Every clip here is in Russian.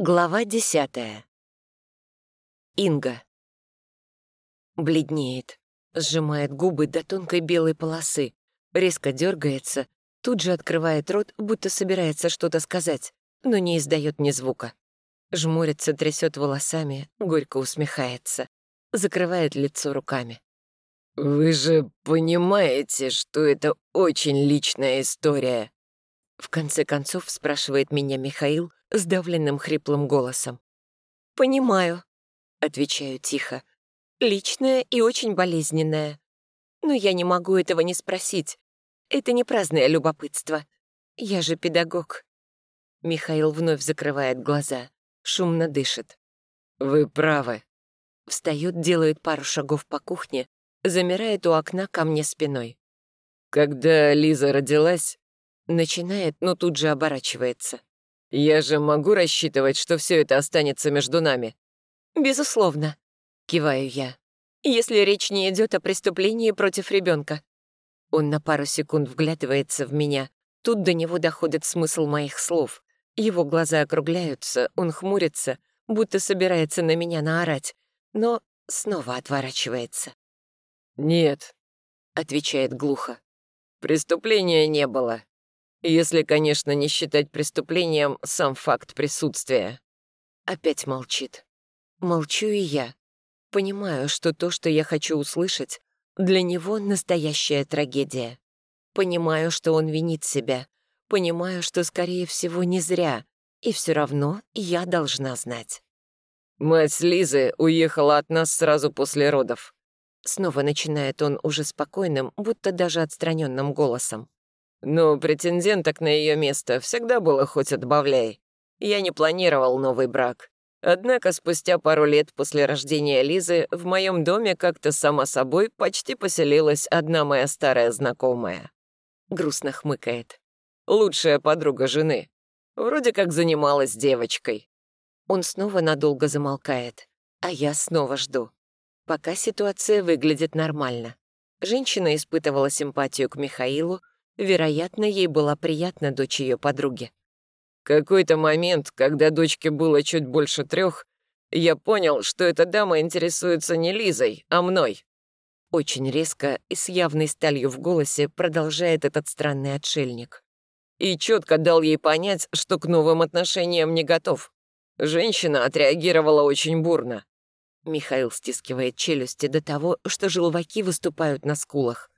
Глава десятая. Инга. Бледнеет, сжимает губы до тонкой белой полосы, резко дергается, тут же открывает рот, будто собирается что-то сказать, но не издает ни звука. Жмурится, трясет волосами, горько усмехается, закрывает лицо руками. «Вы же понимаете, что это очень личная история?» В конце концов спрашивает меня Михаил сдавленным хриплым голосом. «Понимаю», — отвечаю тихо. «Личное и очень болезненное. Но я не могу этого не спросить. Это не праздное любопытство. Я же педагог». Михаил вновь закрывает глаза, шумно дышит. «Вы правы». Встает, делает пару шагов по кухне, замирает у окна ко мне спиной. Когда Лиза родилась, Начинает, но тут же оборачивается. «Я же могу рассчитывать, что все это останется между нами?» «Безусловно», — киваю я. «Если речь не идет о преступлении против ребенка. Он на пару секунд вглядывается в меня. Тут до него доходит смысл моих слов. Его глаза округляются, он хмурится, будто собирается на меня наорать, но снова отворачивается. «Нет», — отвечает глухо. «Преступления не было. Если, конечно, не считать преступлением сам факт присутствия. Опять молчит. Молчу и я. Понимаю, что то, что я хочу услышать, для него настоящая трагедия. Понимаю, что он винит себя. Понимаю, что, скорее всего, не зря. И все равно я должна знать. Мать Лизы уехала от нас сразу после родов. Снова начинает он уже спокойным, будто даже отстраненным голосом. Но претенденток на ее место всегда было хоть отбавляй. Я не планировал новый брак. Однако спустя пару лет после рождения Лизы в моем доме как-то само собой почти поселилась одна моя старая знакомая. Грустно хмыкает. Лучшая подруга жены. Вроде как занималась девочкой. Он снова надолго замолкает, а я снова жду. Пока ситуация выглядит нормально. Женщина испытывала симпатию к Михаилу, Вероятно, ей была приятна дочь ее подруги. Какой-то момент, когда дочке было чуть больше трех, я понял, что эта дама интересуется не Лизой, а мной. Очень резко и с явной сталью в голосе продолжает этот странный отшельник. И четко дал ей понять, что к новым отношениям не готов. Женщина отреагировала очень бурно. Михаил стискивает челюсти до того, что желваки выступают на скулах.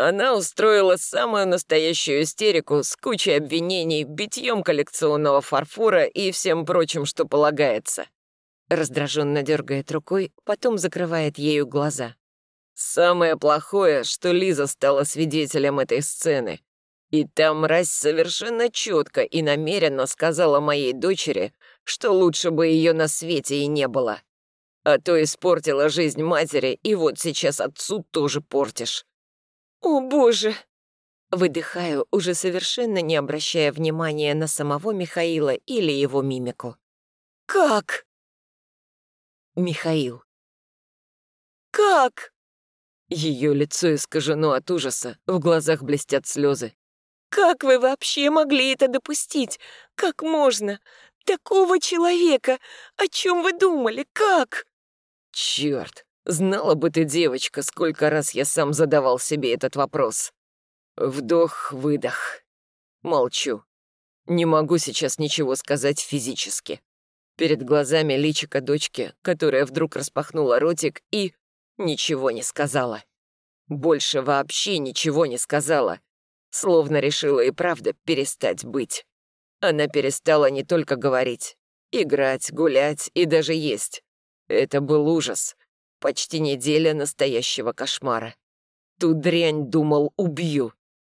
Она устроила самую настоящую истерику с кучей обвинений, битьем коллекционного фарфора и всем прочим, что полагается. Раздраженно дергает рукой, потом закрывает ею глаза. Самое плохое, что Лиза стала свидетелем этой сцены. И та мразь совершенно четко и намеренно сказала моей дочери, что лучше бы ее на свете и не было. А то испортила жизнь матери, и вот сейчас отцу тоже портишь. «О, боже!» Выдыхаю, уже совершенно не обращая внимания на самого Михаила или его мимику. «Как?» Михаил. «Как?» Ее лицо искажено от ужаса, в глазах блестят слезы. «Как вы вообще могли это допустить? Как можно? Такого человека! О чем вы думали? Как?» «Черт! Знала бы ты, девочка, сколько раз я сам задавал себе этот вопрос. Вдох-выдох. Молчу. Не могу сейчас ничего сказать физически. Перед глазами личика дочки, которая вдруг распахнула ротик и ничего не сказала. Больше вообще ничего не сказала. Словно решила и правда перестать быть. Она перестала не только говорить, играть, гулять и даже есть. Это был ужас. Почти неделя настоящего кошмара. Ту дрянь думал, убью.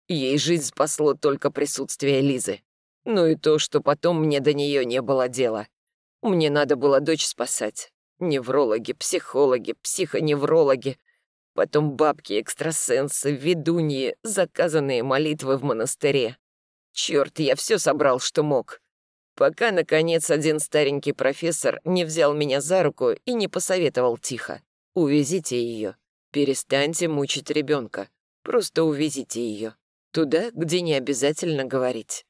Ей жизнь спасло только присутствие Лизы. Ну и то, что потом мне до нее не было дела. Мне надо было дочь спасать. Неврологи, психологи, психоневрологи. Потом бабки, экстрасенсы, ведуньи, заказанные молитвы в монастыре. Черт, я все собрал, что мог. Пока, наконец, один старенький профессор не взял меня за руку и не посоветовал тихо. Увезите ее. Перестаньте мучить ребенка. Просто увезите ее. Туда, где не обязательно говорить.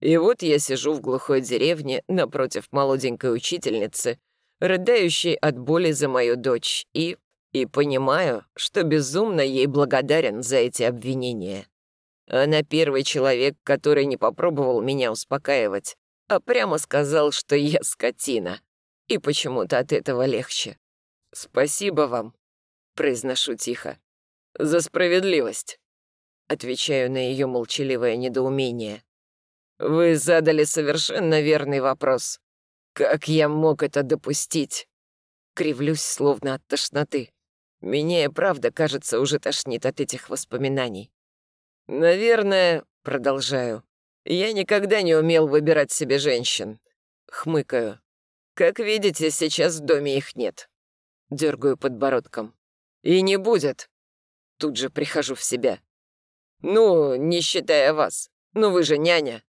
И вот я сижу в глухой деревне напротив молоденькой учительницы, рыдающей от боли за мою дочь, и... и понимаю, что безумно ей благодарен за эти обвинения. Она первый человек, который не попробовал меня успокаивать, а прямо сказал, что я скотина. И почему-то от этого легче. «Спасибо вам», — произношу тихо, — «за справедливость». Отвечаю на ее молчаливое недоумение. «Вы задали совершенно верный вопрос. Как я мог это допустить?» Кривлюсь, словно от тошноты. Меня и правда, кажется, уже тошнит от этих воспоминаний. «Наверное, — продолжаю, — я никогда не умел выбирать себе женщин. Хмыкаю. Как видите, сейчас в доме их нет. Дергаю подбородком. И не будет. Тут же прихожу в себя. Ну, не считая вас. Ну вы же няня.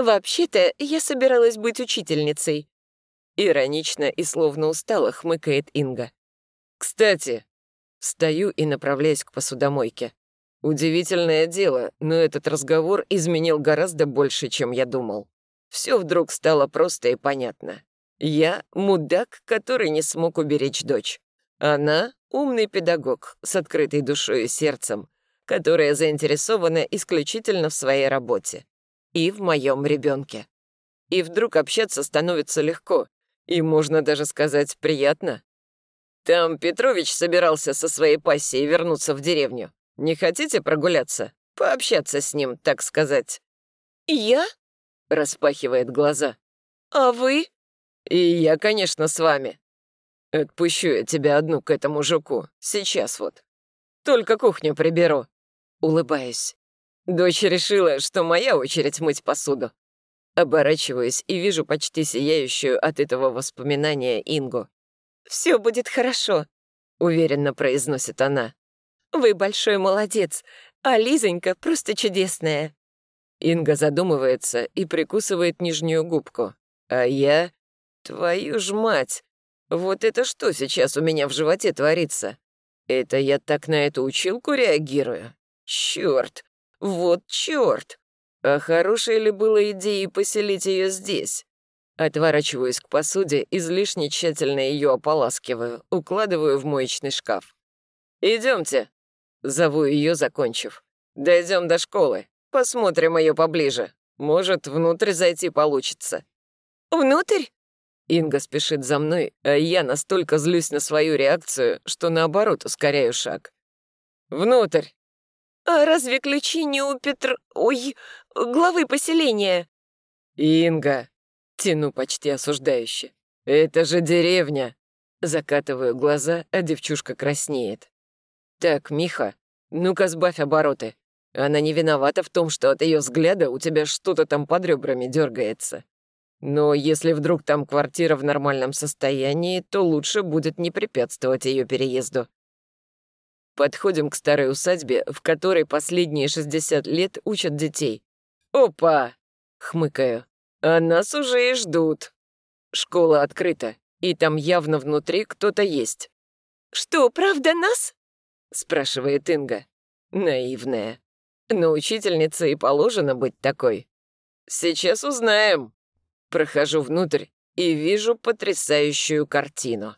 «Вообще-то я собиралась быть учительницей», — иронично и словно устало хмыкает Инга. «Кстати...» Стою и направляюсь к посудомойке. Удивительное дело, но этот разговор изменил гораздо больше, чем я думал. Все вдруг стало просто и понятно. Я — мудак, который не смог уберечь дочь. Она — умный педагог с открытой душой и сердцем, которая заинтересована исключительно в своей работе и в моем ребенке. И вдруг общаться становится легко, и можно даже сказать приятно. Там Петрович собирался со своей пассией вернуться в деревню. Не хотите прогуляться? Пообщаться с ним, так сказать. «Я?» — распахивает глаза. «А вы?» «И я, конечно, с вами. Отпущу я тебя одну к этому жуку. Сейчас вот. Только кухню приберу». Улыбаюсь. Дочь решила, что моя очередь мыть посуду. Оборачиваюсь и вижу почти сияющую от этого воспоминания Ингу. «Все будет хорошо», — уверенно произносит она. «Вы большой молодец, а Лизонька просто чудесная». Инга задумывается и прикусывает нижнюю губку. А я... Твою ж мать! Вот это что сейчас у меня в животе творится? Это я так на эту училку реагирую? Черт! Вот черт! А хорошей ли было идеей поселить ее здесь? Отворачиваюсь к посуде, излишне тщательно ее ополаскиваю, укладываю в моечный шкаф. Идемте, зову ее, закончив. Дойдем до школы, посмотрим ее поближе. Может, внутрь зайти получится. Внутрь? Инга спешит за мной, а я настолько злюсь на свою реакцию, что наоборот ускоряю шаг. «Внутрь!» «А разве ключи не у Петр... Ой, главы поселения?» «Инга!» — тяну почти осуждающе. «Это же деревня!» Закатываю глаза, а девчушка краснеет. «Так, Миха, ну-ка сбавь обороты. Она не виновата в том, что от ее взгляда у тебя что-то там под ребрами дергается. Но если вдруг там квартира в нормальном состоянии, то лучше будет не препятствовать ее переезду. Подходим к старой усадьбе, в которой последние 60 лет учат детей. «Опа!» — хмыкаю. «А нас уже и ждут». Школа открыта, и там явно внутри кто-то есть. «Что, правда нас?» — спрашивает Инга. Наивная. Но учительнице и положено быть такой. «Сейчас узнаем». Прохожу внутрь и вижу потрясающую картину.